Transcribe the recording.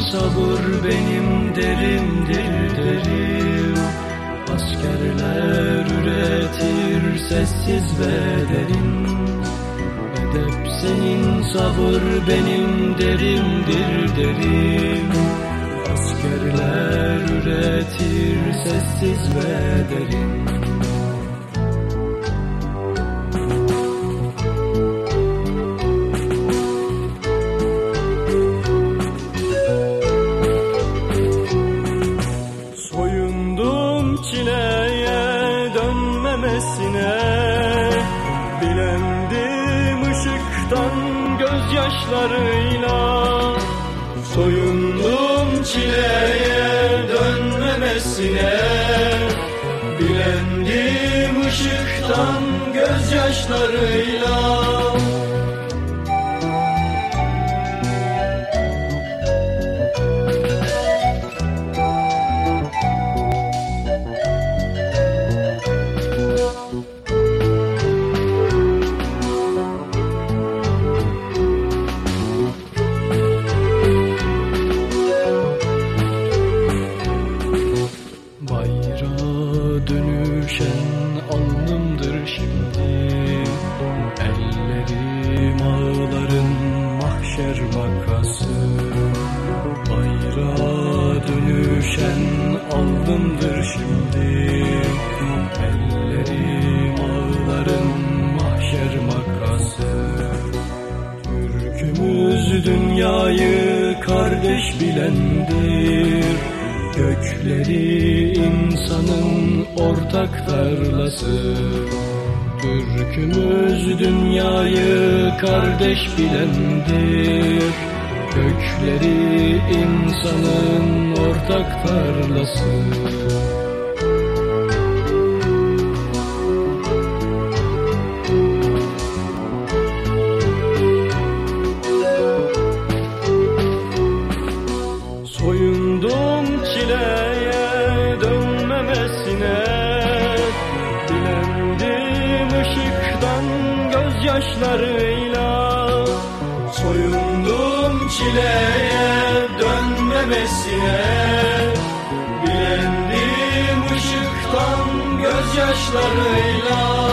sabır benim derimdir derim. Askerler üretir sessiz ve derin Edep senin sabır benim derimdir derim. Askerler üretir sessiz ve derin dönmemesine Bilendim ışıktan gözyaşlarıyla. Soyundum çileye dönmemesine. Bilendim ışıktan gözyaşlarıyla dönüşen alnımdır şimdi. Ellerim ağların mahşer makası Bayrağa dönüşen alnımdır şimdi. Ellerim ağların mahşer makası Türkümüz dünyayı kardeş bilendir Gökleri insanın ortak tarlası Türkümüz dünyayı kardeş bilendir. Gökleri insanın ortak tarlası ışıktan gözyaşlarıyla Soyundum çileye dönmemesine Bilendim ışıktan gözyaşlarıyla